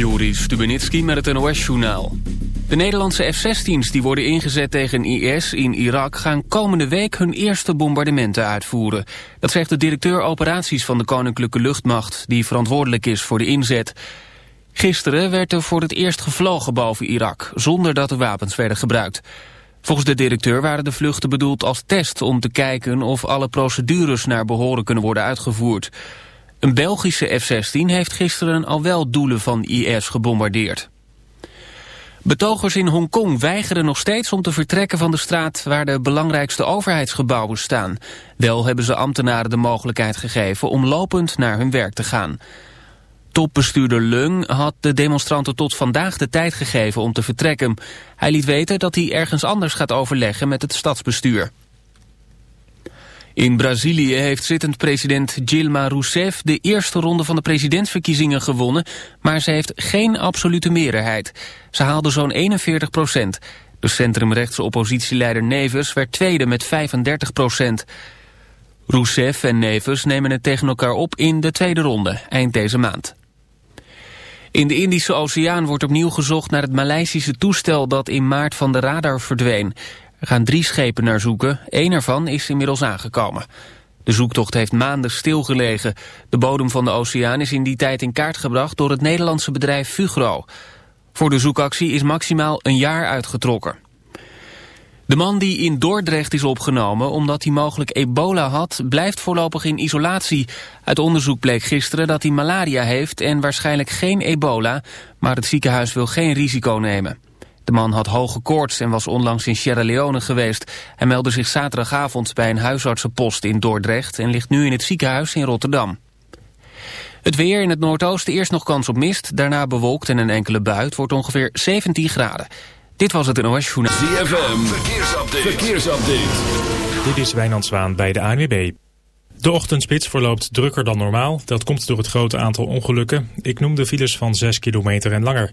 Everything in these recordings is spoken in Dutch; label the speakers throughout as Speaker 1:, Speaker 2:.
Speaker 1: Joris Stubenitski met het NOS-journaal. De Nederlandse F-16's die worden ingezet tegen IS in Irak... gaan komende week hun eerste bombardementen uitvoeren. Dat zegt de directeur operaties van de Koninklijke Luchtmacht... die verantwoordelijk is voor de inzet. Gisteren werd er voor het eerst gevlogen boven Irak... zonder dat de wapens werden gebruikt. Volgens de directeur waren de vluchten bedoeld als test... om te kijken of alle procedures naar behoren kunnen worden uitgevoerd... Een Belgische F-16 heeft gisteren al wel doelen van IS gebombardeerd. Betogers in Hongkong weigeren nog steeds om te vertrekken van de straat waar de belangrijkste overheidsgebouwen staan. Wel hebben ze ambtenaren de mogelijkheid gegeven om lopend naar hun werk te gaan. Topbestuurder Leung had de demonstranten tot vandaag de tijd gegeven om te vertrekken. Hij liet weten dat hij ergens anders gaat overleggen met het stadsbestuur. In Brazilië heeft zittend president Dilma Rousseff de eerste ronde van de presidentsverkiezingen gewonnen, maar ze heeft geen absolute meerderheid. Ze haalde zo'n 41 procent. De centrumrechtse oppositieleider Neves werd tweede met 35 procent. Rousseff en Neves nemen het tegen elkaar op in de tweede ronde, eind deze maand. In de Indische Oceaan wordt opnieuw gezocht naar het Maleisische toestel dat in maart van de radar verdween. Er gaan drie schepen naar zoeken. Eén ervan is inmiddels aangekomen. De zoektocht heeft maanden stilgelegen. De bodem van de oceaan is in die tijd in kaart gebracht door het Nederlandse bedrijf Fugro. Voor de zoekactie is maximaal een jaar uitgetrokken. De man die in Dordrecht is opgenomen omdat hij mogelijk ebola had... blijft voorlopig in isolatie. Uit onderzoek bleek gisteren dat hij malaria heeft en waarschijnlijk geen ebola... maar het ziekenhuis wil geen risico nemen. De man had hoge koorts en was onlangs in Sierra Leone geweest. Hij meldde zich zaterdagavond bij een huisartsenpost in Dordrecht... en ligt nu in het ziekenhuis in Rotterdam. Het weer in het noordoosten eerst nog kans op mist, daarna bewolkt en een enkele bui. Het wordt ongeveer 17 graden. Dit was het NOS Journaal.
Speaker 2: ZFM, verkeersupdate. verkeersupdate.
Speaker 3: Dit is Wijnand Zwaan bij de ANWB. De ochtendspits verloopt drukker dan normaal. Dat komt door het grote aantal ongelukken. Ik noem de files van 6 kilometer en langer.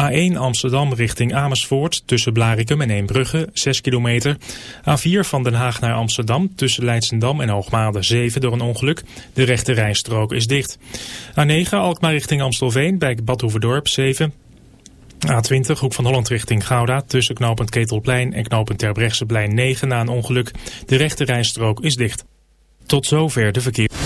Speaker 3: A1 Amsterdam richting Amersfoort tussen Blarikum en Eembrugge 6 kilometer. A4 van Den Haag naar Amsterdam tussen Leidsendam en Hoogmade 7 door een ongeluk. De rechte rijstrook is dicht. A9 Alkmaar richting Amstelveen bij Badhoevedorp 7. A20 Hoek van Holland richting Gouda tussen knooppunt Ketelplein en knooppunt Terbrechtseplein 9 na een ongeluk. De rechte rijstrook is dicht. Tot zover de verkeer.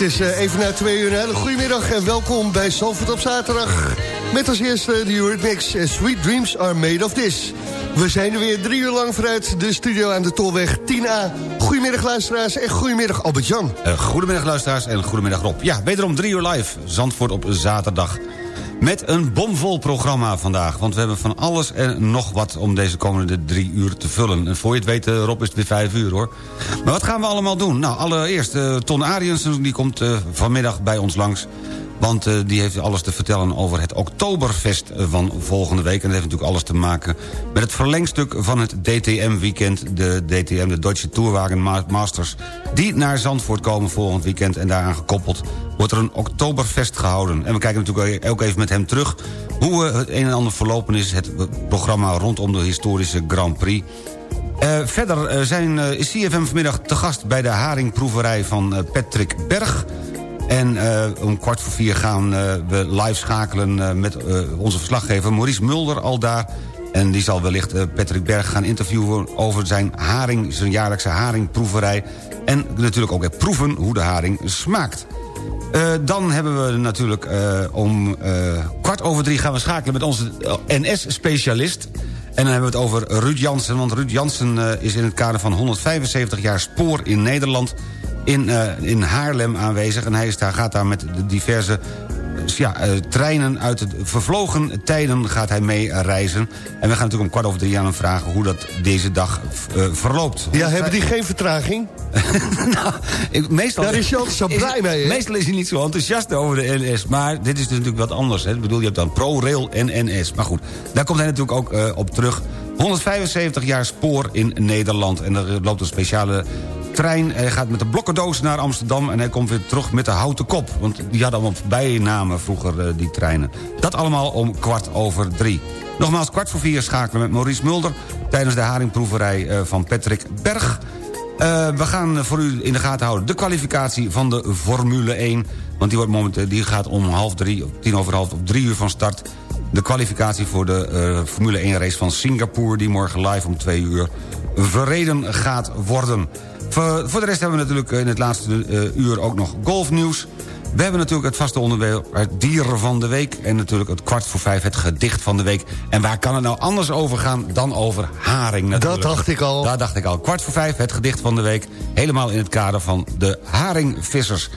Speaker 4: Het is eh, even na twee uur een hele goedemiddag en welkom bij Zalvoort op zaterdag. Met als eerste de en Sweet Dreams are made of this. We zijn er weer drie uur lang vanuit de studio aan de Tolweg 10A. Goedemiddag luisteraars en goedemiddag Albert-Jan.
Speaker 5: Eh, goedemiddag luisteraars en goedemiddag Rob. Ja, wederom drie uur live. Zandvoort op zaterdag. Met een bomvol programma vandaag. Want we hebben van alles en nog wat om deze komende drie uur te vullen. En voor je het weet, eh, Rob, is het weer vijf uur hoor. Maar wat gaan we allemaal doen? Nou, allereerst, uh, Ton Ariensen die komt uh, vanmiddag bij ons langs. Want uh, die heeft alles te vertellen over het Oktoberfest van volgende week. En dat heeft natuurlijk alles te maken met het verlengstuk van het DTM-weekend. De DTM, de Deutsche Tourwagen Masters. Die naar Zandvoort komen volgend weekend. En daaraan gekoppeld wordt er een Oktoberfest gehouden. En we kijken natuurlijk ook even met hem terug... hoe uh, het een en ander verlopen is. Het programma rondom de historische Grand Prix. Verder zijn, is CFM vanmiddag te gast bij de haringproeverij van Patrick Berg... En uh, om kwart voor vier gaan uh, we live schakelen uh, met onze verslaggever Maurice Mulder al daar. En die zal wellicht Patrick Berg gaan interviewen over zijn haring, zijn jaarlijkse haringproeverij. En natuurlijk ook proeven hoe de haring smaakt. dan hebben we natuurlijk om kwart over drie gaan we schakelen met onze NS-specialist. En dan hebben we het over Ruud Jansen. Want Ruud Jansen is in het kader van 175 jaar spoor in Nederland in, uh, in Haarlem aanwezig. En hij is daar, gaat daar met de diverse ja, uh, treinen uit de vervlogen tijden gaat hij mee reizen. En we gaan natuurlijk om kwart over drie aan hem vragen... hoe dat deze dag uh, verloopt.
Speaker 4: Ja, hebben die geen vertraging?
Speaker 5: nou, ik, meestal,
Speaker 4: Daar is zo blij
Speaker 5: is,
Speaker 4: mee?
Speaker 5: Meestal is hij niet zo enthousiast over de NS. Maar dit is dus natuurlijk wat anders. Hè. Ik bedoel, je hebt dan ProRail en NS. Maar goed, daar komt hij natuurlijk ook uh, op terug. 175 jaar spoor in Nederland. En er loopt een speciale trein. Hij gaat met de blokkendoos naar Amsterdam... en hij komt weer terug met de houten kop. Want die hadden allemaal bijnamen vroeger, uh, die treinen. Dat allemaal om kwart over drie. Nogmaals, kwart voor vier schakelen met Maurice Mulder... tijdens de haringproeverij uh, van Patrick Berg. Uh, we gaan voor u in de gaten houden de kwalificatie van de Formule 1. Want die, wordt momenteel, die gaat om half drie, tien over half, op drie uur van start. De kwalificatie voor de Formule 1 race van Singapore... die morgen live om twee uur verreden gaat worden. Voor, voor de rest hebben we natuurlijk in het laatste uh, uur ook nog golfnieuws. We hebben natuurlijk het vaste onderwerp het dieren van de week... en natuurlijk het kwart voor vijf het gedicht van de week. En waar kan het nou anders over gaan dan over haring natuurlijk.
Speaker 4: Dat dacht ik al.
Speaker 5: Dat dacht ik al. Kwart voor vijf het gedicht van de week. Helemaal in het kader van de haringvissers.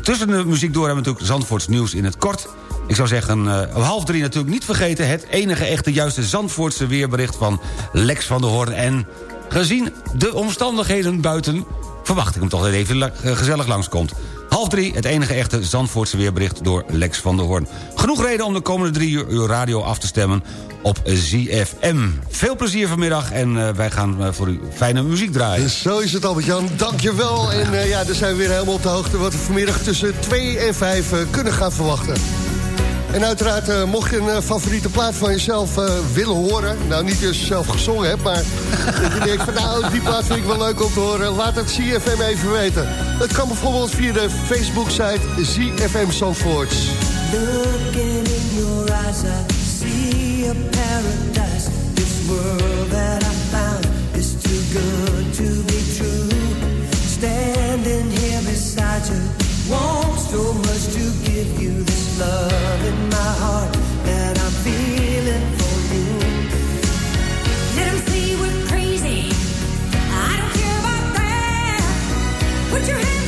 Speaker 5: Tussen de muziek door hebben we natuurlijk Zandvoorts nieuws in het kort... Ik zou zeggen, uh, om half drie natuurlijk niet vergeten... het enige echte juiste Zandvoortse weerbericht van Lex van der Hoorn... en gezien de omstandigheden buiten... verwacht ik hem toch dat even uh, gezellig langskomt. Half drie, het enige echte Zandvoortse weerbericht door Lex van der Hoorn. Genoeg reden om de komende drie uur, uur radio af te stemmen op ZFM. Veel plezier vanmiddag en uh, wij gaan uh, voor u fijne muziek draaien.
Speaker 4: Dus zo is het Albert-Jan, dankjewel. En ja, dan zijn we weer helemaal op de hoogte... wat we vanmiddag tussen 2 en 5 kunnen gaan verwachten. En uiteraard, uh, mocht je een uh, favoriete plaat van jezelf uh, willen horen... nou, niet als je zelf gezongen hebt, maar dat je denkt van... nou, die plaat vind ik wel leuk om te horen... laat het CFM even weten. Het kan bijvoorbeeld via de Facebook-site CFM Zandvoorts.
Speaker 6: Looking in your eyes, I see a paradise. This world that I found is too good to be true. Standing here beside you, want so much to give you this love in my heart that I'm feeling for you.
Speaker 7: Say we're crazy. I don't care about that. Put your hand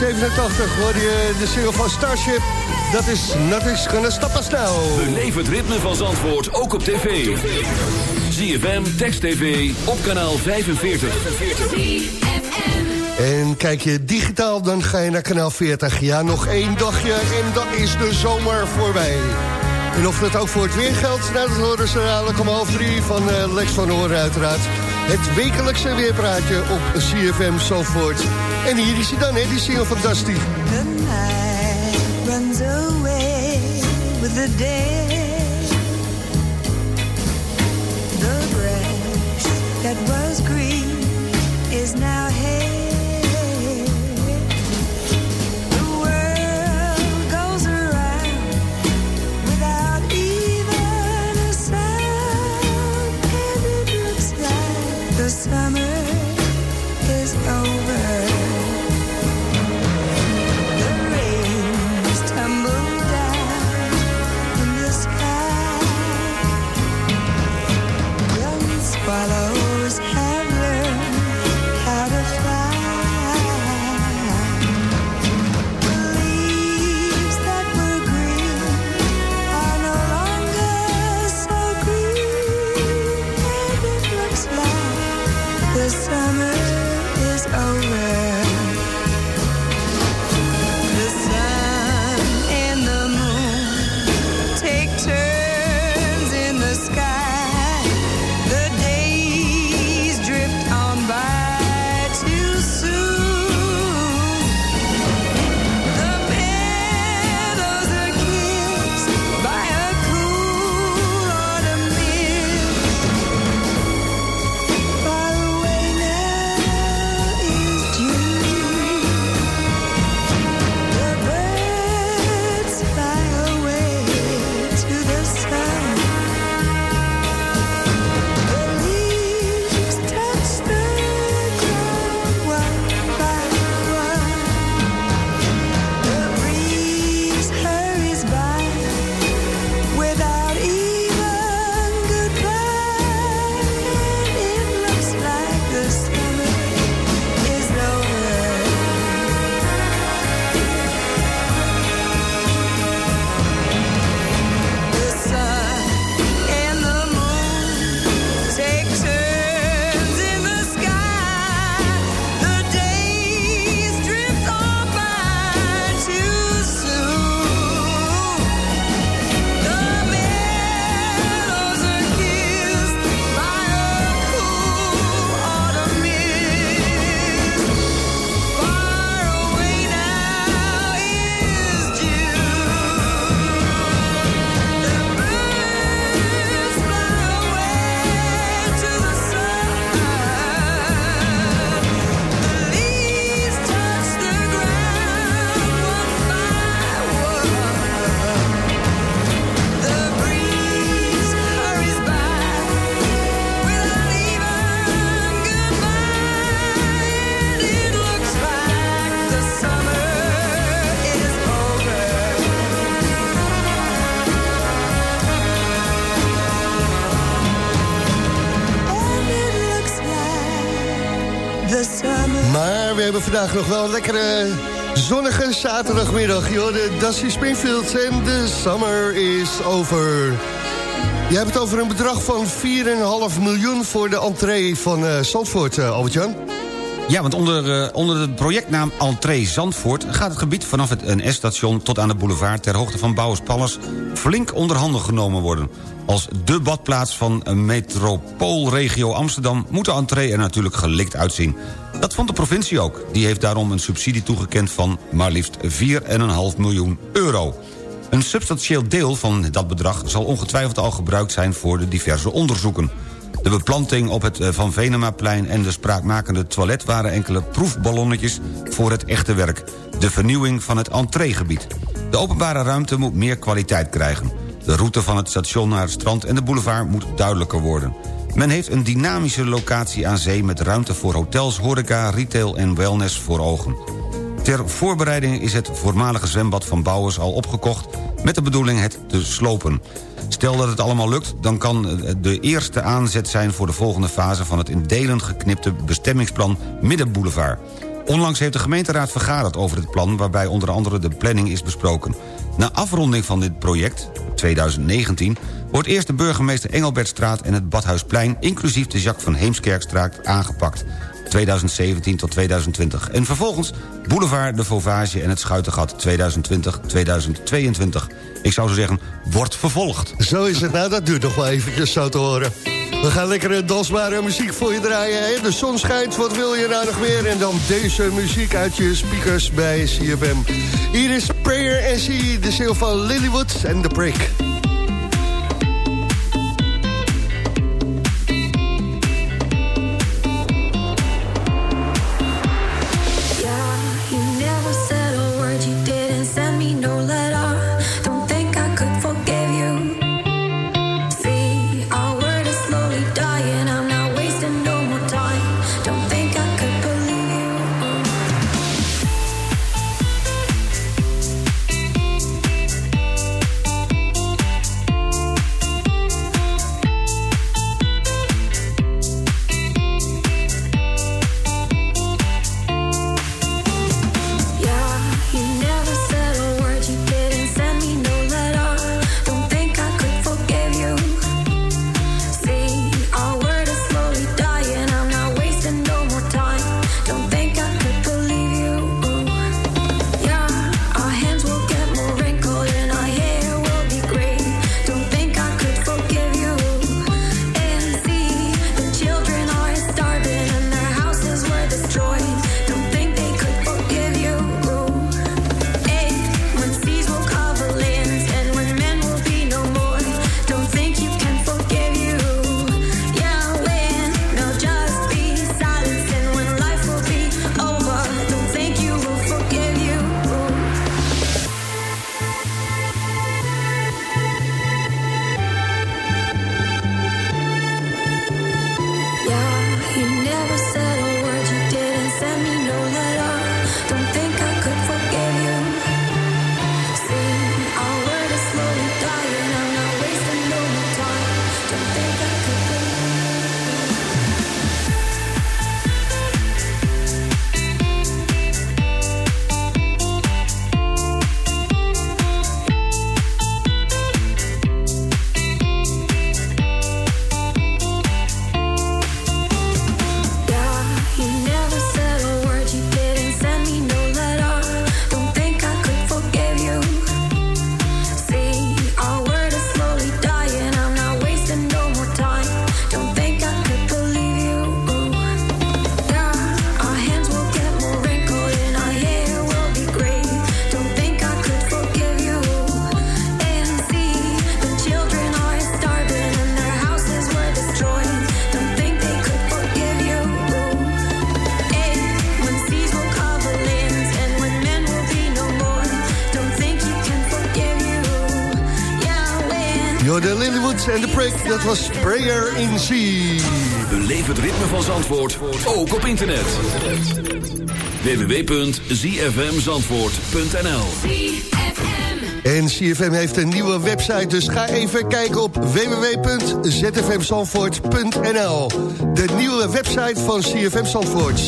Speaker 4: 1987 hoorde je de single van Starship. Dat is Nothing's Gonna Stop Us Now.
Speaker 2: Beleef het ritme van Zandvoort ook op tv. ZFM, Text TV, op kanaal 45.
Speaker 4: En kijk je digitaal, dan ga je naar kanaal 40. Ja, nog één dagje en dan is de zomer voorbij. En of dat ook voor het weer geldt, nou, dat horen ze dadelijk om half drie van eh, Lex van Horen uiteraard. Het wekelijkse weerpraatje op CFM Zandvoort. En hier is hij dan, hè, die single van Dusty.
Speaker 7: The night runs away with the day. The grass that was green is now hay.
Speaker 8: Nog wel een lekkere zonnige zaterdagmiddag. Joh, de Dusty Springfield en de summer is over. Je hebt het over een bedrag van 4,5 miljoen voor de entree van eh Zandvoort, eh, Albert-Jan.
Speaker 5: Ja, want onder, eh, onder de projectnaam Entree Zandvoort... gaat het gebied vanaf het NS-station tot aan de boulevard... ter hoogte van Bouwers flink onder handen genomen worden. Als de badplaats van metropoolregio Amsterdam... moet de entree er natuurlijk gelikt uitzien. Dat vond de provincie ook. Die heeft daarom een subsidie toegekend van maar liefst 4,5 miljoen euro. Een substantieel deel van dat bedrag zal ongetwijfeld al gebruikt zijn... voor de diverse onderzoeken. De beplanting op het eh, Van Venemaplein en de spraakmakende toilet... waren enkele proefballonnetjes voor het echte werk. De vernieuwing van het entreegebied. De openbare ruimte moet meer kwaliteit krijgen. De route van het station naar het strand en de boulevard moet duidelijker worden. Men heeft een dynamische locatie aan zee... met ruimte voor hotels, horeca, retail en wellness voor ogen. Ter voorbereiding is het voormalige zwembad van Bouwers al opgekocht... met de bedoeling het te slopen. Stel dat het allemaal lukt, dan kan de eerste aanzet zijn... voor de volgende fase van het in delen geknipte bestemmingsplan Middenboulevard. Onlangs heeft de gemeenteraad vergaderd over het plan... waarbij onder andere de planning is besproken. Na afronding van dit project, 2019... wordt eerst de burgemeester Engelbertstraat en het Badhuisplein... inclusief de Jacques van Heemskerkstraat aangepakt. 2017 tot 2020. En vervolgens Boulevard, de Vauvage en het Schuitengat 2020-2022. Ik zou zo zeggen, wordt vervolgd.
Speaker 8: Zo is het. Nou, dat duurt nog wel eventjes zo te horen. We gaan lekkere dansbare muziek voor je draaien. De zon schijnt, wat wil je nou nog meer? En dan deze muziek uit je speakers bij CFM. Hier is Prayer See, de sale van Lilywood en The Break. De Lillywoods en The Break, dat was Prayer in Sea.
Speaker 2: Beleef het ritme van Zandvoort, ook op internet. www.zfmzandvoort.nl
Speaker 8: En CFM heeft een nieuwe website, dus ga even kijken op www.zfmzandvoort.nl. De nieuwe website van CFM Zandvoort.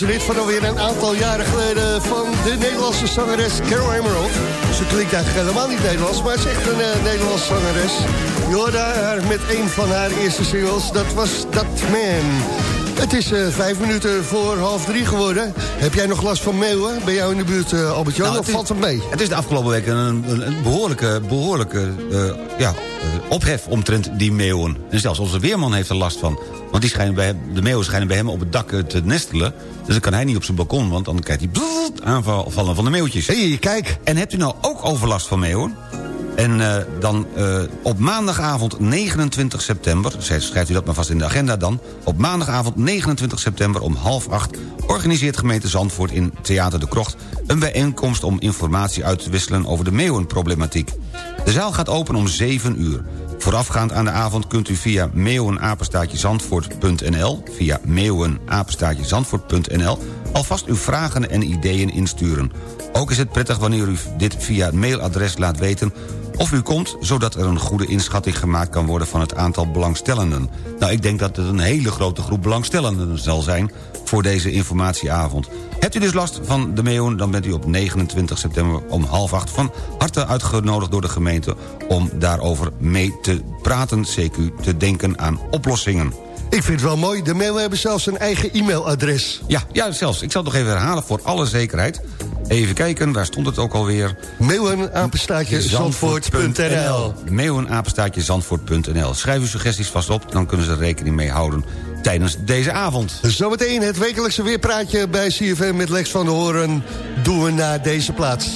Speaker 4: Was een hit van alweer een aantal jaren geleden van de Nederlandse zangeres Carol Emerald. Ze klinkt eigenlijk helemaal niet Nederlands, maar ze is echt een eh, Nederlandse zangeres. Je hoorde haar met een van haar eerste singles, dat was Dat Man. Het is eh, vijf minuten voor half drie geworden. Heb jij nog last van meeuwen? Ben jij in de buurt, eh, Albert-Jan,
Speaker 5: Nou,
Speaker 4: of valt het mee?
Speaker 5: Het is de afgelopen week een, een, een behoorlijke, behoorlijke eh, ja, ophef omtrent die meeuwen. En zelfs onze weerman heeft er last van. Want die schijnen bij, de meeuwen schijnen bij hem op het dak eh, te nestelen. Dus dan kan hij niet op zijn balkon, want dan krijgt hij bzzzt aanvallen van de meeuwtjes.
Speaker 4: Hé, hey, kijk.
Speaker 5: En hebt u nou ook overlast van meeuwen? En eh, dan eh, op maandagavond 29 september... schrijft schrijft u dat maar vast in de agenda dan... op maandagavond 29 september om half acht... organiseert gemeente Zandvoort in Theater de Krocht... een bijeenkomst om informatie uit te wisselen over de meeuwenproblematiek. De zaal gaat open om 7 uur. Voorafgaand aan de avond kunt u via meeuwenapenstaatjezandvoort.nl... via meeuwenapenstaatjezandvoort.nl... alvast uw vragen en ideeën insturen. Ook is het prettig wanneer u dit via het mailadres laat weten of u komt... zodat er een goede inschatting gemaakt kan worden van het aantal belangstellenden. Nou, ik denk dat het een hele grote groep belangstellenden zal zijn... voor deze informatieavond. Hebt u dus last van de meeuwen, dan bent u op 29 september om half acht... van harte uitgenodigd door de gemeente om daarover mee te praten... CQ te denken aan oplossingen.
Speaker 4: Ik vind het wel mooi, de meeuwen hebben zelfs een eigen e-mailadres.
Speaker 5: Ja, ja, zelfs. Ik zal het nog even herhalen voor alle zekerheid. Even kijken, waar stond het ook alweer?
Speaker 4: Meeuwenapenstaatje zandvoort.nl
Speaker 5: Meeuwenapenstaatje Zandvoort.nl. Schrijf uw suggesties vast op, dan kunnen ze er rekening mee houden tijdens deze avond.
Speaker 4: Zometeen het wekelijkse weerpraatje bij CFM met Lex van der Hoorn... doen we naar deze plaats.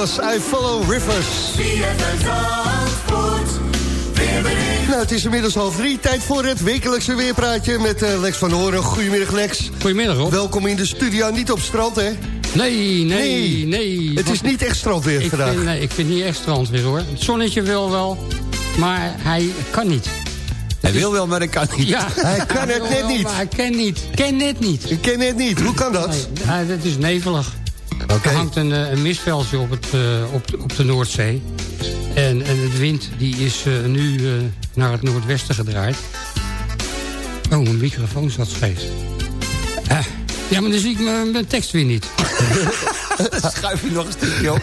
Speaker 4: Was I Follow Rivers. Nou, het is inmiddels half drie. Tijd voor het wekelijkse weerpraatje met eh, Lex van Hoorn. Goedemiddag, Lex.
Speaker 9: Goedemiddag, Rob.
Speaker 4: Welkom in de studio. Niet op strand, hè?
Speaker 9: Nee, nee, nee.
Speaker 4: Het is niet echt strandweer
Speaker 9: ik
Speaker 4: vandaag.
Speaker 9: vind, nee, ik vind niet echt strandweer, hoor. Het zonnetje wil wel, maar hij kan niet.
Speaker 5: Hij wil wel, maar hij kan niet.
Speaker 9: Ja,
Speaker 4: Hij kan het net
Speaker 9: wel,
Speaker 4: niet.
Speaker 9: Maar hij kan niet. Ken net niet.
Speaker 4: Ik ken het niet. Hoe kan dat?
Speaker 9: Nee, is nevelig.
Speaker 4: Oké.
Speaker 9: Er hangt een, eh, een mistveldje op, het, eh, op, de- op de Noordzee. En, en de wind die is eh, nu eh, naar het noordwesten gedraaid. Oh, mijn microfoon zat scheef. Ja, maar dan zie ik mijn, mijn tekst weer niet.
Speaker 5: Schuif je nog een stukje op.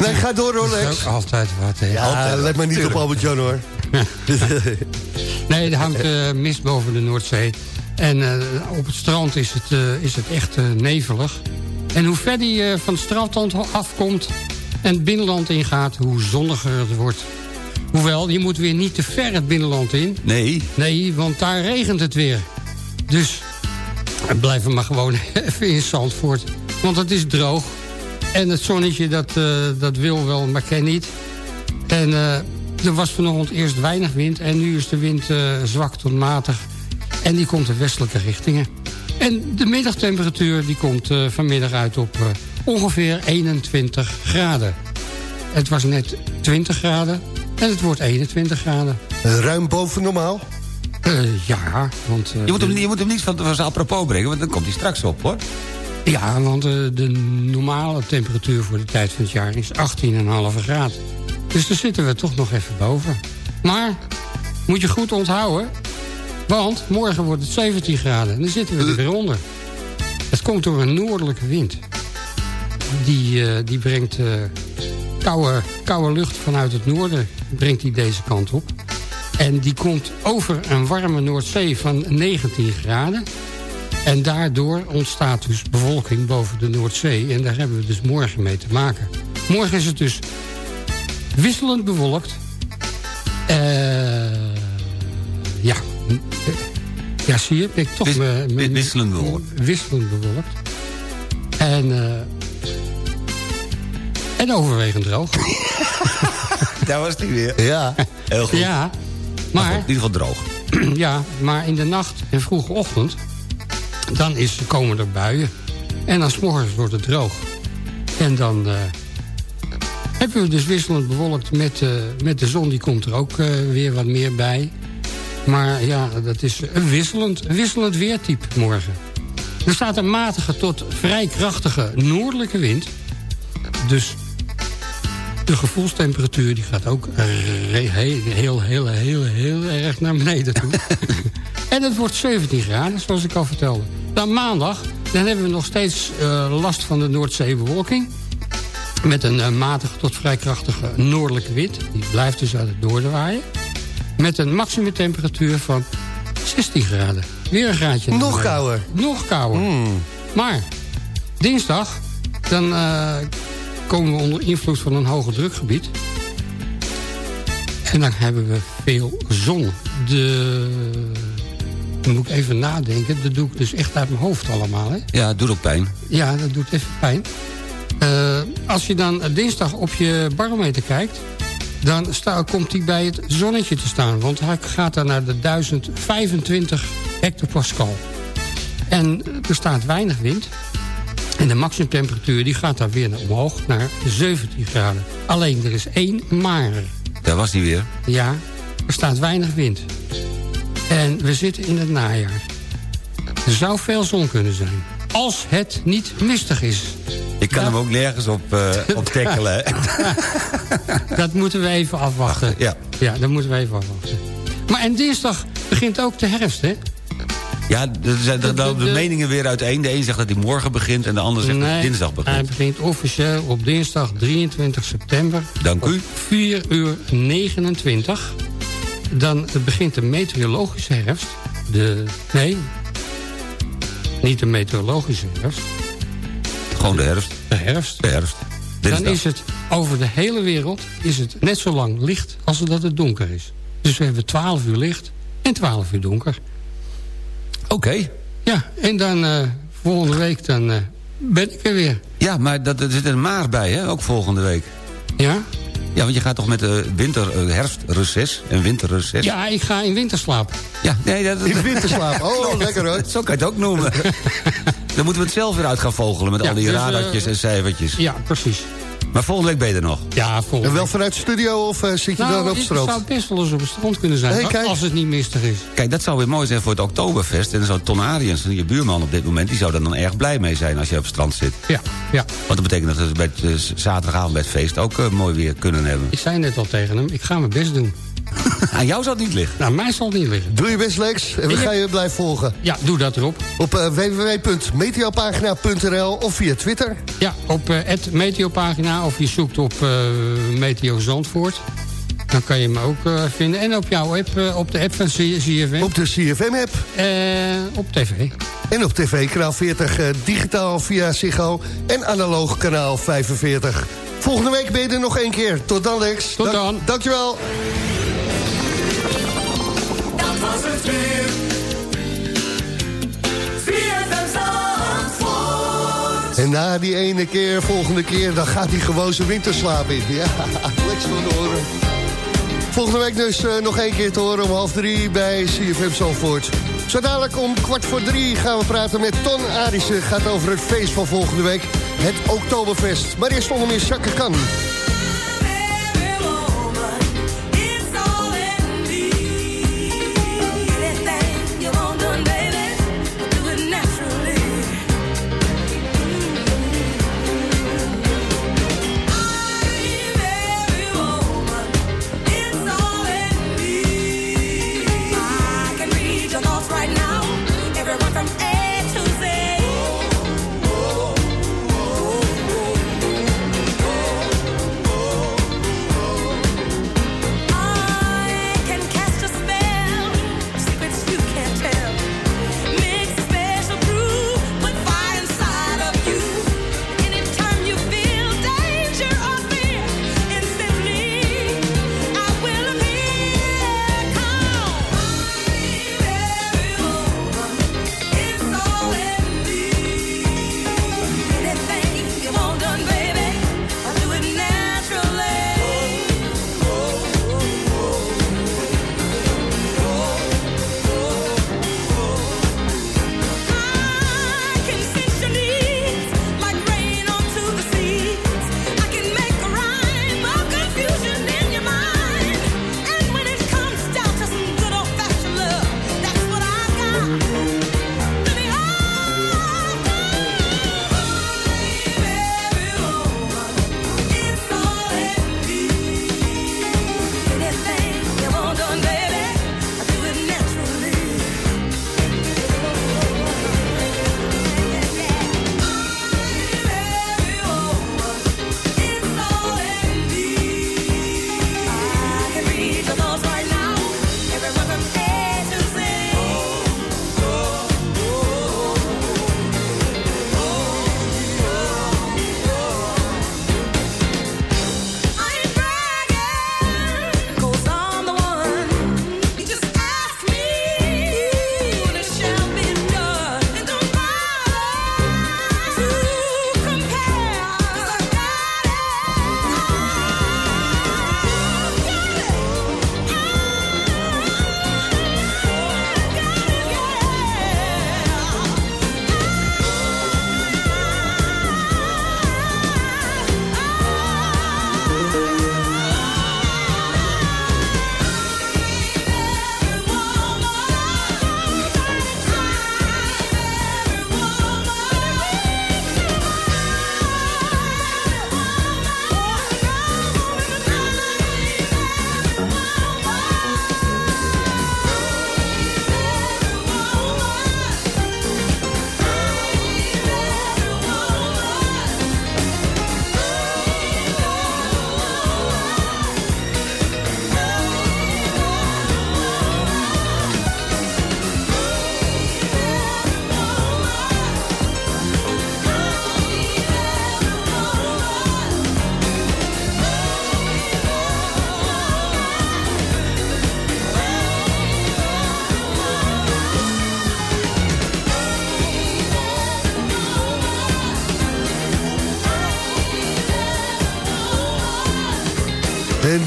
Speaker 4: Nee, ga door, hoor,
Speaker 9: Dat is
Speaker 4: Lex.
Speaker 9: ook altijd wat, hè.
Speaker 4: Ja, let maar niet op Albert-Jan, hoor.
Speaker 9: Nee, er hangt eh, mist boven de Noordzee. En eh, op het strand is het, eh, is het echt eh, nevelig. En hoe ver die eh, van het strand afkomt en het binnenland ingaat... hoe zonniger het wordt. Hoewel, je moet weer niet te ver het binnenland in.
Speaker 5: Nee.
Speaker 9: Nee, want daar regent het weer. Dus blijven maar gewoon even in Zandvoort. Want het is droog. En het zonnetje, dat, dat wil wel, maar kan niet. En er was vanochtend eerst weinig wind... en nu is de wind eh, zwak tot matig. En die komt de westelijke richtingen. En de middagtemperatuur die komt eh, vanmiddag uit op eh, ongeveer 21 graden. Het was net 20 graden en het wordt 21 graden.
Speaker 4: Ruim boven normaal.
Speaker 9: Eh, ja, want... eh,
Speaker 5: Je moet hem, je moet hem niet van, van zijn apropos brengen, want dan komt hij straks op, hoor.
Speaker 9: Ja, want de normale temperatuur voor de tijd van het jaar is 18,5 graden. Dus daar zitten we toch nog even boven. Maar, moet je goed onthouden... want morgen wordt het 17 graden en dan zitten we er weer onder. Het komt door een noordelijke wind. Die, eh, die brengt eh, koude, koude lucht vanuit het noorden brengt die deze kant op. En die komt over een warme Noordzee van 19 graden... En daardoor ontstaat dus bewolking boven de Noordzee. En daar hebben we dus morgen mee te maken. Morgen is het dus wisselend bewolkt. Eh, ja. Ja, zie je? Ik toch
Speaker 5: Wis-
Speaker 9: me- me-
Speaker 5: wi- wisselend bewolkt.
Speaker 9: Wisselend bewolkt. En, eh, en overwegend droog.
Speaker 5: Daar was hij weer.
Speaker 4: Ja.
Speaker 5: Heel goed.
Speaker 9: Ja,
Speaker 5: Maar
Speaker 9: maar...
Speaker 5: goed, in ieder geval droog.
Speaker 9: Ja, maar in de nacht en vroege ochtend... dan is, komen er buien. En dan 's morgens wordt het droog. En dan eh, hebben we dus wisselend bewolkt met, eh, met de zon. Die komt er ook weer wat meer bij. Maar ja, dat is een wisselend, wisselend weertype morgen. Er staat een matige tot vrij krachtige noordelijke wind. Dus de gevoelstemperatuur die gaat ook heel, heel, heel, heel, heel erg naar beneden toe. en het wordt 17 graden, zoals ik al vertelde. Dan maandag, dan hebben we nog steeds eh, last van de Noordzeebewolking. Met een eh, matige tot vrij krachtige noordelijke wind. Die blijft dus uit het noorden waaien. Met een maximumtemperatuur van 16 graden. Weer een graadje.
Speaker 4: Nog kouder.
Speaker 9: Nog kouder. Maar dinsdag, dan eh, komen we onder invloed van een hoge drukgebied. En dan hebben we veel zon. De... Dan moet ik even nadenken. Dat doe ik dus echt uit mijn hoofd allemaal. Hè?
Speaker 5: Ja, het doet ook pijn.
Speaker 9: Ja, dat doet even pijn. Eh, als je dan dinsdag op je barometer kijkt... dan sta, komt hij bij het zonnetje te staan. Want hij gaat dan naar de 1025 hectopascal. En er staat weinig wind. En de maximumtemperatuur die gaat dan weer naar omhoog naar 17 graden. Alleen er is één maar.
Speaker 5: Daar was hij weer.
Speaker 9: Ja, er staat weinig wind. En we zitten in het najaar. Er zou veel zon kunnen zijn. Als het niet mistig is.
Speaker 5: Ik kan hem ook nergens op, eh op tackelen.
Speaker 9: Dat moeten we even afwachten.
Speaker 5: Ja.
Speaker 9: Ja, dat moeten we even afwachten. Maar en dinsdag begint ook de herfst, hè?
Speaker 5: Ja, er zijn er
Speaker 9: De-
Speaker 5: lopen de,
Speaker 9: de-
Speaker 5: meningen weer uiteen. De een zegt dat hij morgen begint en de ander zegt dat hij dinsdag
Speaker 9: hij
Speaker 5: begint.
Speaker 9: begint officieel op dinsdag 23 september.
Speaker 5: Dank u.
Speaker 9: Om 4 uur 29. Dan begint de meteorologische herfst. De, nee, niet de meteorologische herfst.
Speaker 5: Gewoon de herfst.
Speaker 9: De herfst.
Speaker 5: De herfst.
Speaker 9: Dan is het over de hele wereld is het net zo lang licht als dat het donker is. Dus we hebben 12 uur licht en 12 uur donker.
Speaker 5: Oké.
Speaker 9: Ja, en dan eh, volgende week dan, eh, ben ik er weer.
Speaker 5: Ja, maar dat, er zit een maar bij, hè? Ook volgende week.
Speaker 9: Ja?
Speaker 5: Ja, want je gaat toch met de winter, eh, herfstreces en winterreces?
Speaker 9: Ja, ik ga in winterslaap.
Speaker 5: Ja, nee, dat,
Speaker 4: In winterslaap. Oh, lekker hoor.
Speaker 5: Zo kan je het ook noemen. Dan moeten we het zelf weer uit gaan vogelen met
Speaker 9: Ja,
Speaker 5: al die
Speaker 9: dus, eh,
Speaker 5: en cijfertjes.
Speaker 9: Ja, precies.
Speaker 5: Maar volgende week ben je er nog.
Speaker 9: Ja, volgende
Speaker 4: En wel vanuit de studio of eh, zit je dan
Speaker 9: Nou,
Speaker 4: op het
Speaker 9: ik
Speaker 4: strand?
Speaker 9: zou best wel eens op het strand kunnen zijn.
Speaker 4: Hey,
Speaker 9: als het niet mistig is.
Speaker 5: Kijk, dat zou weer mooi zijn voor het Oktoberfest. En dan zou Ton Ariens, je buurman op dit moment... die zou daar dan erg blij mee zijn als je op het strand zit.
Speaker 9: Ja, ja.
Speaker 5: Want dat betekent dat we bij het, eh, zaterdagavond bij het feest ook eh, mooi weer kunnen hebben.
Speaker 9: Ik zei net al tegen hem, ik ga mijn best doen.
Speaker 5: Aan jou zou het niet liggen.
Speaker 9: Nou, mij zal het niet liggen.
Speaker 4: Doe je best, Lex. En we
Speaker 9: Ja.
Speaker 4: gaan je blijven volgen.
Speaker 9: Ja, doe dat erop.
Speaker 4: Op eh, www.meteopagina.nl of via Twitter.
Speaker 9: Ja, op het Meteopagina of je zoekt op eh, Meteo Zandvoort. Dan kan je me ook eh, vinden. En op jouw app, op de app van C- CFM.
Speaker 4: Op de CFM-app.
Speaker 9: Eh, op tv.
Speaker 4: En op tv kanaal 40 eh, digitaal via Ziggo. En analoog kanaal 45. Volgende week ben je er nog één keer. Tot dan, Lex.
Speaker 9: Tot dan.
Speaker 4: Dankjewel. En na die ene keer, volgende keer, dan gaat hij gewoon zijn winterslaap in. Ja, Lex van de horen. Volgende week dus eh, nog één keer te horen om half drie bij CFM Zandvoort. Zo dadelijk om kwart voor drie gaan we praten met Ton Arissen. Gaat over het feest van volgende week, het Oktoberfest. Maar eerst onder meer Chaka Khan.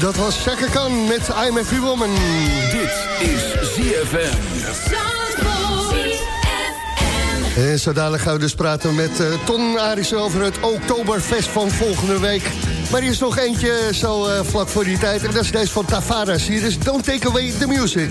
Speaker 4: Dat was Chaka Khan met I'm Every Woman.
Speaker 2: Dit is ZFM.
Speaker 4: En zo dadelijk gaan we dus praten met eh, Ton Aris over het Oktoberfest van volgende week. Maar hier is nog eentje zo eh, vlak voor die tijd. En dat is deze van Tavares. Hier is Don't Take Away the Music.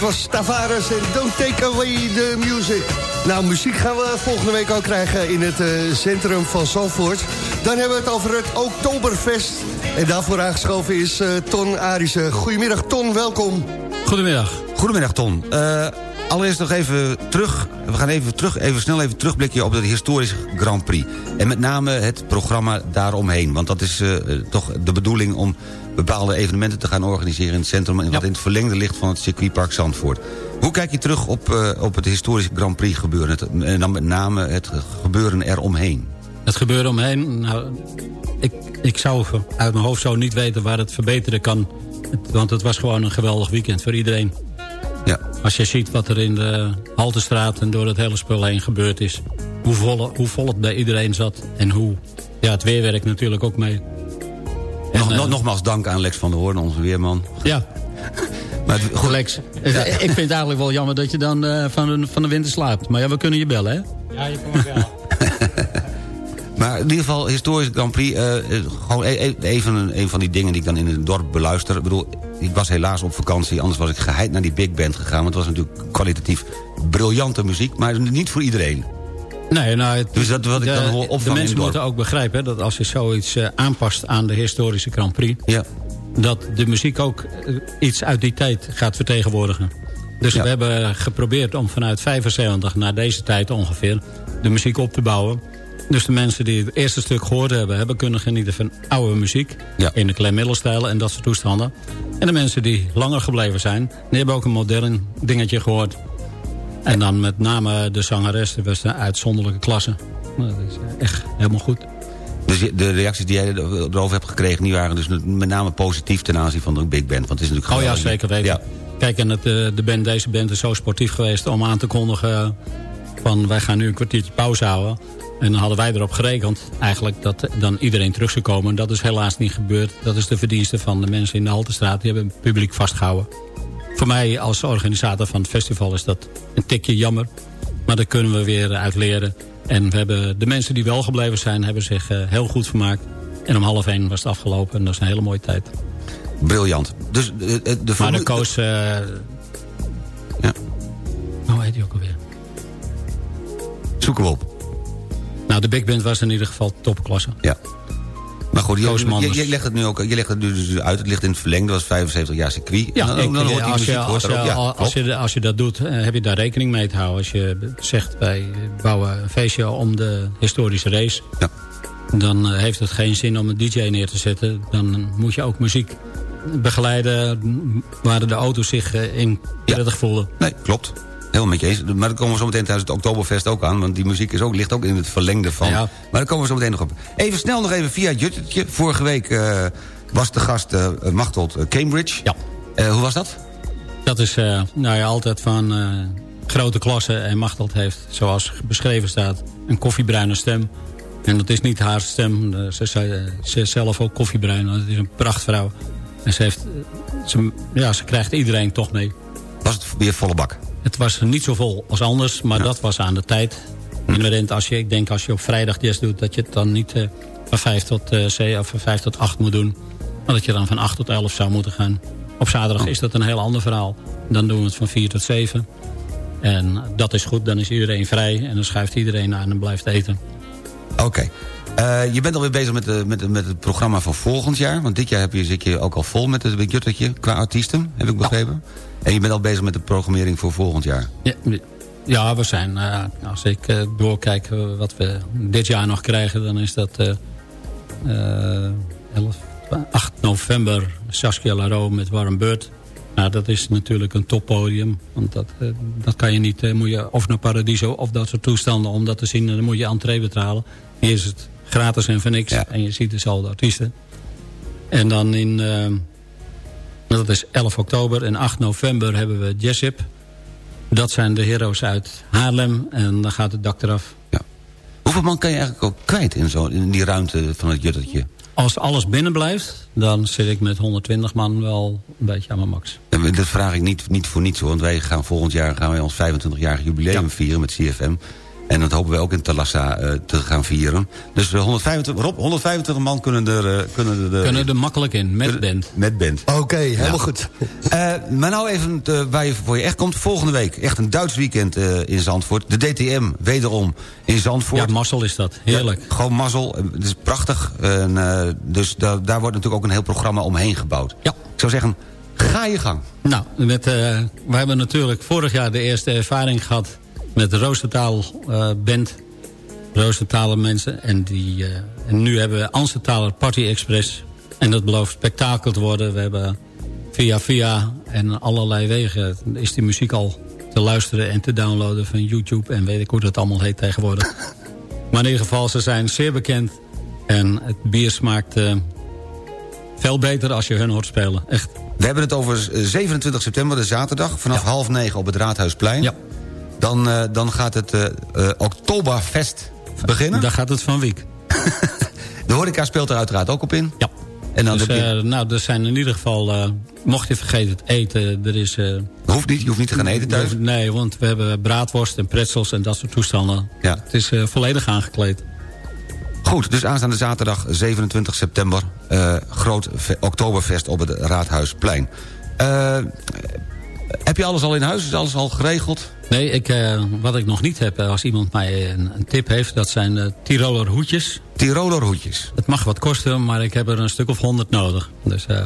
Speaker 4: Dat was Tavares en Don't Take Away the Music. Nou, muziek gaan we volgende week ook krijgen in het eh, centrum van Zandvoort. Dan hebben we het over het Oktoberfest. En daarvoor aangeschoven is eh, Ton Arissen. Goedemiddag Ton, welkom.
Speaker 5: Goedemiddag. Goedemiddag, Ton. Eh, allereerst nog even terug. We gaan even, terug, even snel even terugblikken op de historische Grand Prix. En met name het programma daaromheen. Want dat is eh, toch de bedoeling om bepaalde evenementen te gaan organiseren in het centrum... en wat in het verlengde ligt van het circuitpark Zandvoort. Hoe kijk je terug op, eh, op het historische Grand Prix gebeuren? Het- en dan met name het gebeuren eromheen.
Speaker 10: Het gebeurde omheen. Nou, ik, ik zou uit mijn hoofd zo niet weten waar het verbeteren kan. Want het was gewoon een geweldig weekend voor iedereen.
Speaker 5: Ja.
Speaker 10: Als je ziet wat er in de Haltestraat en door het hele spul heen gebeurd is. Hoe vol, hoe vol het bij iedereen zat. En hoe ja, het weer werkt natuurlijk ook mee. En,
Speaker 5: Nog,
Speaker 10: eh,
Speaker 5: nog- nogmaals dank aan Lex van der Hoorn, onze weerman.
Speaker 10: Ja,
Speaker 5: Maar het- goed,
Speaker 10: Lex. Ik vind het eigenlijk wel jammer dat je dan eh, van, de, van de winter slaapt. Maar ja, we kunnen je bellen, hè?
Speaker 9: Ja, je kan wel.
Speaker 5: Maar in ieder geval, historische Grand Prix. eh, eh, gewoon e- e- even een, een van die dingen die ik dan in het dorp beluister. Ik bedoel, ik was helaas op vakantie. Anders was ik geheid naar die big band gegaan. Want het was natuurlijk kwalitatief briljante muziek. Maar niet voor iedereen.
Speaker 10: Nee, nou, het,
Speaker 5: Dus dat wat ik
Speaker 10: de,
Speaker 5: dan hoor
Speaker 10: de mensen moeten ook begrijpen hè, dat als je zoiets eh, aanpast aan de historische Grand Prix...
Speaker 5: Ja,
Speaker 10: dat de muziek ook eh, iets uit die tijd gaat vertegenwoordigen. Dus
Speaker 5: Ja.
Speaker 10: we hebben geprobeerd om vanuit 75 naar deze tijd ongeveer... de muziek op te bouwen. Dus de mensen die het eerste stuk gehoord hebben... hebben kunnen genieten van oude muziek...
Speaker 5: Ja.
Speaker 10: in de Glenn Miller-stijl en dat soort toestanden. En de mensen die langer gebleven zijn... die hebben ook een modern dingetje gehoord. En dan met name de zangeres, dat was een uitzonderlijke klasse. Dat is eh, echt helemaal goed.
Speaker 5: dus de reacties die jij er- erover hebt gekregen... die waren dus met name positief ten aanzien van de big band. Want het is natuurlijk
Speaker 10: Oh ja, zeker weten.
Speaker 5: Ja.
Speaker 10: Kijk, en het, eh, de band, deze band is zo sportief geweest om aan te kondigen... van wij gaan nu een kwartiertje pauze houden. En dan hadden wij erop gerekend eigenlijk dat dan iedereen terug zou komen. Dat is helaas niet gebeurd. Dat is de verdienste van de mensen in de Haltestraat. Die hebben het publiek vastgehouden. Voor mij als organisator van het festival is dat een tikje jammer. Maar daar kunnen we weer uit leren. En we hebben, de mensen die wel gebleven zijn, hebben zich eh, heel goed vermaakt. En om half één was het afgelopen. En dat is een hele mooie tijd.
Speaker 5: Briljant. Dus eh, eh, de
Speaker 10: Maar de koos... eh
Speaker 5: Ja.
Speaker 10: Hoe heet die ook alweer?
Speaker 5: Zoeken we op.
Speaker 10: Nou, de Big Band was in ieder geval topklasse.
Speaker 5: Ja. Maar goed, je, legt het nu ook je legt het nu dus uit. Het ligt in het verlengde. Dat was 75 jaar circuit.
Speaker 10: Ja,
Speaker 5: dan,
Speaker 10: ik,
Speaker 5: dan hoort die
Speaker 10: als,
Speaker 5: muziek
Speaker 10: je, als, je,
Speaker 5: ook. Ja,
Speaker 10: als, je, als je dat doet, eh, heb je daar rekening mee te houden. Als je zegt, wij bouwen een feestje om de historische race...
Speaker 5: Ja.
Speaker 10: dan eh, heeft het geen zin om een DJ neer te zetten. Dan moet je ook muziek begeleiden waar de auto's zich eh, in
Speaker 5: Ja.
Speaker 10: prettig voelen.
Speaker 5: Nee, klopt. Helemaal met je eens. Maar dan komen we zo meteen tijdens het Oktoberfest ook aan. Want die muziek is ook, ligt ook in het verlengde van.
Speaker 10: Ja.
Speaker 5: Maar daar komen we zo meteen nog op. Even snel nog even via Juttertje. Vorige week eh, was de gast eh Machteld eh, Cambridge.
Speaker 10: Ja.
Speaker 5: Hoe was dat?
Speaker 10: Dat is nou ja, altijd van grote klasse. En Machteld heeft, zoals beschreven staat, een koffiebruine stem. En dat is niet haar stem. Ze, ze, ze is zelf ook koffiebruin. Het is een prachtvrouw. En ze, heeft, ze, ja, ze krijgt iedereen toch mee.
Speaker 5: Was het weer volle bak?
Speaker 10: Het was niet zo vol als anders, maar dat was aan de tijd. Inherent als je, ik denk als je op vrijdag jazz doet... dat je het dan niet eh, van 5 tot, zee- of van 5 tot 8 moet doen. Maar dat je dan van 8 tot 11 zou moeten gaan. Op zaterdag is dat een heel ander verhaal. Dan doen we het van 4 tot 7. En dat is goed, dan is iedereen vrij. En dan schuift iedereen aan en blijft eten.
Speaker 5: Oké. Eh, je bent alweer bezig met, de, met, met het programma van volgend jaar. Want dit jaar heb je, zit je ook al vol met het Juttertje qua artiesten, heb ik begrepen. En je bent al bezig met de programmering voor volgend jaar.
Speaker 10: Ja, ja we zijn, eh, als ik eh, doorkijk eh, wat we dit jaar nog krijgen... dan is dat eh eh, 11, 8 november Saskia Laro met Warren Bird. Nou, dat is natuurlijk een toppodium. Want dat, eh, dat kan je niet, eh, moet je of naar Paradiso of dat soort toestanden... om dat te zien, dan moet je entree betalen. Hier is het gratis en voor niks.
Speaker 5: Ja.
Speaker 10: En je ziet dezelfde artiesten. En dan in... eh, dat is 11 oktober en 8 november hebben we Jessup. Dat zijn de heroes uit Haarlem. En dan gaat het dak eraf.
Speaker 5: Hoeveel man kan je eigenlijk ook kwijt in, zo, in die ruimte van het Juttertje?
Speaker 10: Als alles binnen blijft, dan zit ik met 120 man wel een beetje aan mijn max.
Speaker 5: En Dat vraag ik niet, niet voor niets hoor. Want wij gaan volgend jaar gaan wij ons 25-jarig jubileum vieren met CFM. En dat hopen we ook in Talassa eh, te gaan vieren. Dus eh, 125, Rob, 125 man kunnen er, eh, kunnen er,
Speaker 10: Kunnen er makkelijk in, met band.
Speaker 5: met band.
Speaker 4: Oké, helemaal
Speaker 5: Ja.
Speaker 4: goed.
Speaker 5: Eh, maar nou even eh, waar je voor je echt komt. Volgende week echt een Duits weekend eh, in Zandvoort. De DTM wederom in Zandvoort.
Speaker 10: Ja, Marcel is dat. Heerlijk.
Speaker 5: Ja, gewoon mazzel. Het is prachtig. En, eh, dus da- daar wordt natuurlijk ook een heel programma omheen gebouwd.
Speaker 10: Ja.
Speaker 5: Ik zou zeggen, ga je gang.
Speaker 10: Nou, met, eh, we hebben natuurlijk vorig jaar de eerste ervaring gehad... met de Roosentaal eh, band. Mensen. En, die, eh, en nu hebben we Amsterdamtaler Party Express. En dat belooft spektakel te worden. We hebben via via en allerlei wegen... is die muziek al te luisteren en te downloaden van YouTube... en weet ik hoe dat allemaal heet tegenwoordig. maar in ieder geval, ze zijn zeer bekend. En het bier smaakt eh, veel beter als je hun hoort spelen. Echt.
Speaker 5: We hebben het over eh, 27 september, de zaterdag. Vanaf half negen op het Raadhuisplein.
Speaker 10: Ja.
Speaker 5: Dan, eh, dan gaat het eh, Oktoberfest beginnen.
Speaker 10: Daar gaat het van Wiek.
Speaker 5: De horeca speelt er uiteraard ook op in.
Speaker 10: Ja.
Speaker 5: En dan
Speaker 10: dus,
Speaker 5: je,
Speaker 10: nou, er zijn in ieder geval, mocht je vergeten het eten, er is...
Speaker 5: hoeft niet, je hoeft niet te gaan eten thuis.
Speaker 10: Nee, want we hebben braadworst en pretzels en dat soort toestanden.
Speaker 5: Ja.
Speaker 10: Het is volledig aangekleed.
Speaker 5: Goed, dus aanstaande zaterdag 27 september... groot fe- Oktoberfest op het Raadhuisplein. Eh, heb je alles al in huis? Is alles al geregeld?
Speaker 10: Nee, ik, eh, wat ik nog niet heb, eh, als iemand mij een, een tip heeft... dat zijn eh Tiroler hoedjes.
Speaker 5: Tiroler hoedjes.
Speaker 10: Het mag wat kosten, maar ik heb er een stuk of honderd nodig. Dus eh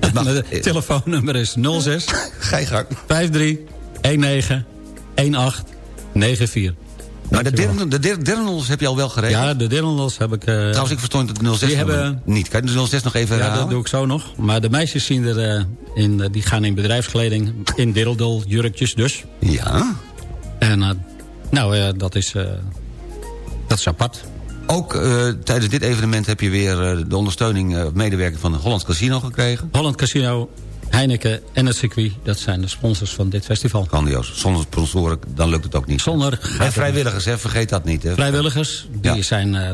Speaker 5: mag.
Speaker 10: het telefoonnummer is 06
Speaker 5: Ga je gang.
Speaker 10: 53 19 18 94.
Speaker 5: Maar de, dirndl- de dirndls heb je al wel geregeld?
Speaker 10: Ja, de Dillenlos heb ik... eh,
Speaker 5: Trouwens, ik verstond het 06
Speaker 10: Die hebben-
Speaker 5: niet. Kan je de 06 nog even
Speaker 10: Ja,
Speaker 5: herhalen?
Speaker 10: dat doe ik zo nog. Maar de meisjes zien er eh, in, eh, die gaan in bedrijfskleding, in dirndl, jurkjes dus.
Speaker 5: Ja.
Speaker 10: En nou, dat, is, dat is apart.
Speaker 5: Ook tijdens dit evenement heb je weer de ondersteuning... medewerking van Hollands Casino gekregen.
Speaker 10: Holland Casino, Heineken en het circuit, dat zijn de sponsors van dit festival.
Speaker 5: Grandioos. Zonder sponsoren, dan lukt het ook niet.
Speaker 10: Zonder
Speaker 5: En vrijwilligers, hè, vergeet dat niet. Hè.
Speaker 10: Vrijwilligers, die
Speaker 5: Ja.
Speaker 10: zijn, eh,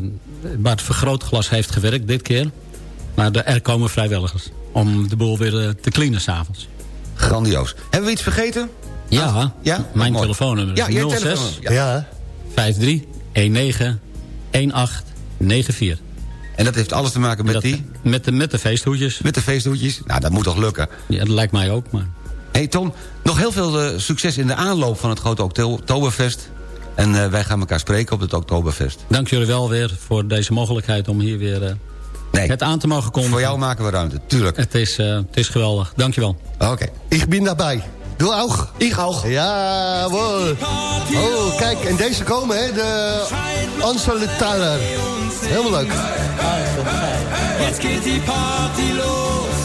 Speaker 10: waar het vergrootglas heeft gewerkt dit keer. Maar er komen vrijwilligers om de boel weer eh, te cleanen s'avonds.
Speaker 5: Grandioos. Hebben we iets vergeten?
Speaker 10: Ja,
Speaker 5: Ja?
Speaker 10: mijn
Speaker 5: Mooi.
Speaker 10: telefoonnummer
Speaker 5: Ja,
Speaker 10: is
Speaker 5: je
Speaker 10: 06
Speaker 5: telefoon. Ja.
Speaker 4: Ja,
Speaker 10: 53 19 18 94.
Speaker 5: En dat heeft alles te maken met
Speaker 10: Dat-
Speaker 5: die?
Speaker 10: Met de, met de feesthoedjes.
Speaker 5: Met de feesthoedjes? Nou, dat moet toch lukken.
Speaker 10: Ja, dat lijkt mij ook, maar...
Speaker 5: hey Tom, nog heel veel eh, succes in de aanloop van het grote Okto- Oktoberfest. En eh, wij gaan elkaar spreken op het Oktoberfest.
Speaker 10: Dank jullie wel weer voor deze mogelijkheid om hier weer
Speaker 5: Nee,
Speaker 10: het aan te mogen kondigen.
Speaker 5: voor jou maken we ruimte, tuurlijk.
Speaker 10: Het is, het is geweldig. Dank je wel.
Speaker 5: Oké.
Speaker 4: ik ben daarbij. Doe ook.
Speaker 5: Ik auch.
Speaker 4: Ja, wow. Oh, kijk, en deze komen, hè, de Ansel Thaler. Helemaal leuk.
Speaker 6: Jetzt geht die Party los.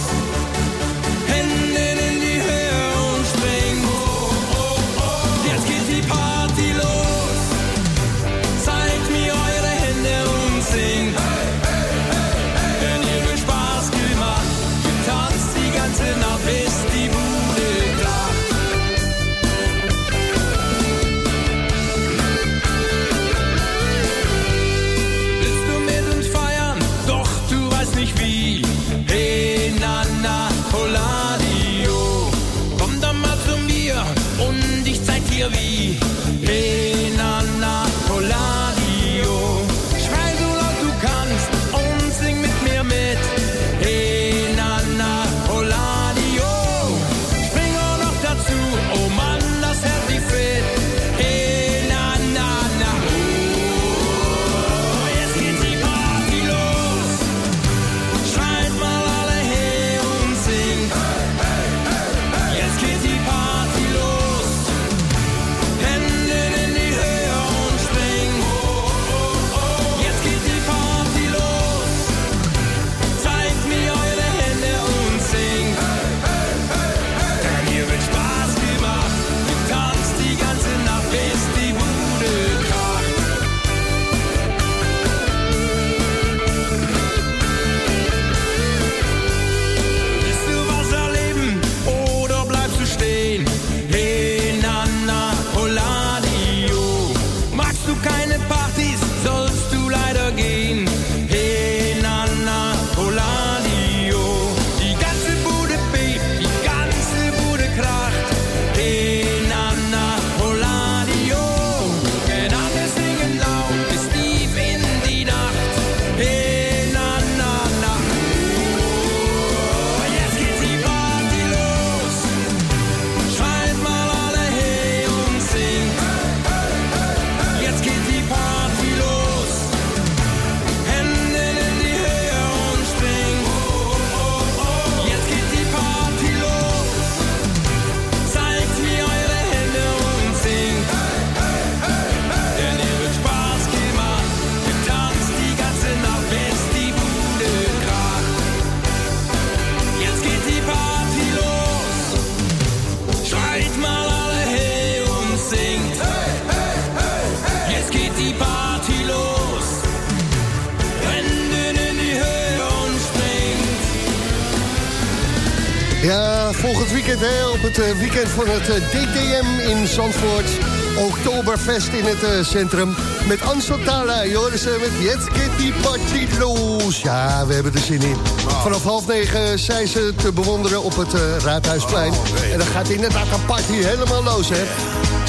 Speaker 4: Voor van het eh, DTM in Zandvoort. Oktoberfest in het eh, centrum. Met Ansel Tala, Joris met Jet geht die Party los. Ja, we hebben er zin in. Nou. Vanaf half negen zijn ze te bewonderen op het eh, Raadhuisplein. Oh, en dan gaat inderdaad een party helemaal los, hè.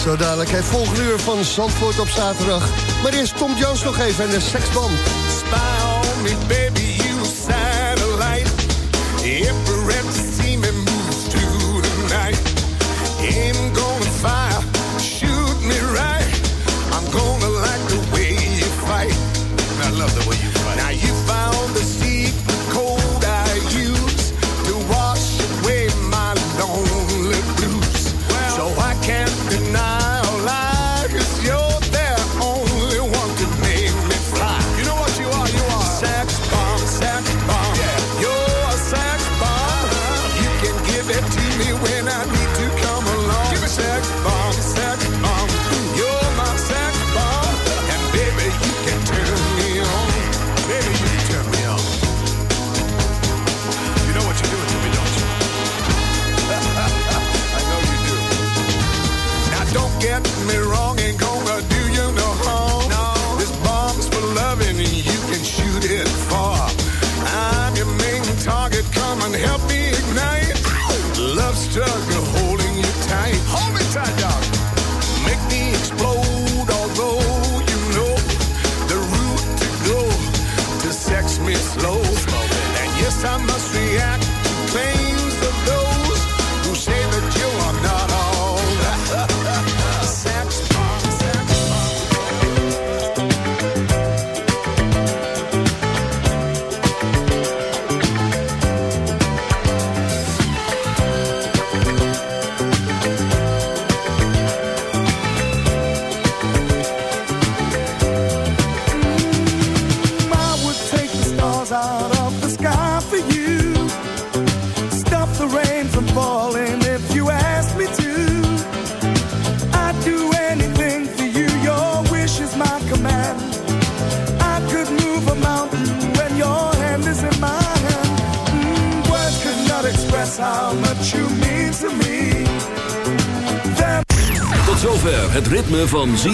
Speaker 4: Zo dadelijk het volgende uur van Zandvoort op zaterdag. Maar eerst Tom Jones nog even en de seksband.
Speaker 11: Spy on me, baby, you satellite.